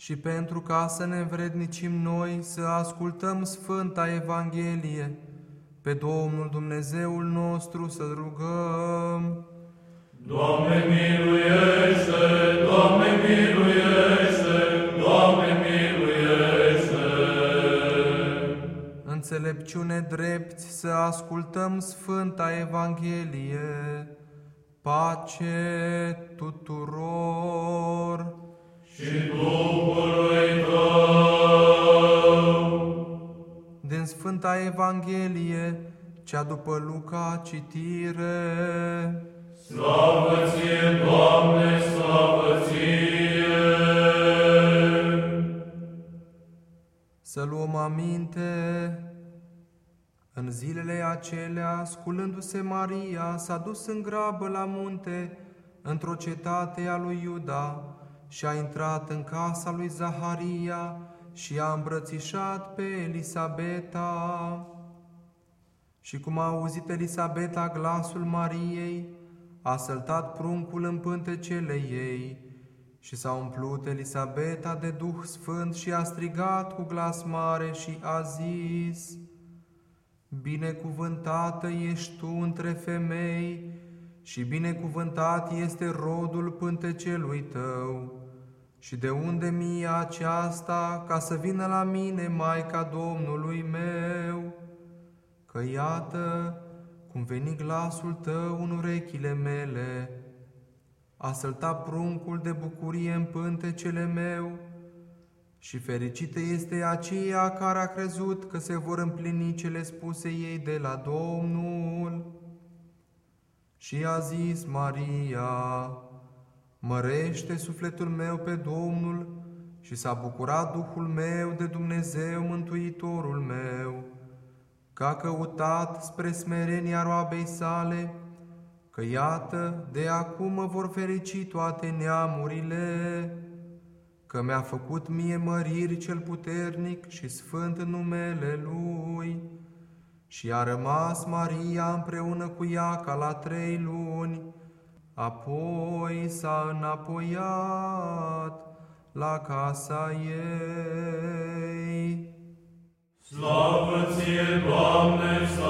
și pentru ca să ne învrednicim noi să ascultăm Sfânta Evanghelie, pe Domnul Dumnezeul nostru să rugăm. Doamne miluiește, Doamne miluiește, Doamne miluiește. Înțelepciune drepți să ascultăm Sfânta Evanghelie, pace tuturor. Și Duhului Tău. Din Sfânta Evanghelie, cea după Luca, citire. Slavă ție, Doamne, slavă ție! Să luăm aminte. În zilele acelea, sculându-se Maria, s-a dus în grabă la munte, într-o cetate a lui Iuda, și a intrat în casa lui Zaharia și a îmbrățișat pe Elisabeta. Și cum a auzit Elisabeta glasul Mariei, a săltat pruncul în pântecele ei și s-a umplut Elisabeta de Duh Sfânt și a strigat cu glas mare și a zis, Binecuvântată ești tu între femei și binecuvântat este rodul pântecelui tău. Și de unde mie aceasta ca să vină la mine Maica Domnului meu? Că iată cum veni glasul tău în urechile mele, a săltat pruncul de bucurie în pântecele meu, și fericită este aceea care a crezut că se vor împlini cele spuse ei de la Domnul. Și a zis Maria, mărește sufletul meu pe Domnul și s-a bucurat Duhul meu de Dumnezeu Mântuitorul meu, că a căutat spre smerenia roabei sale, că iată, de acum mă vor ferici toate neamurile, că mi-a făcut mie măriri cel puternic și sfânt în numele Lui, și a rămas Maria împreună cu ea ca la trei luni, apoi s-a înapoiat la casa ei. Slavă ție, Doamne, slavă ție!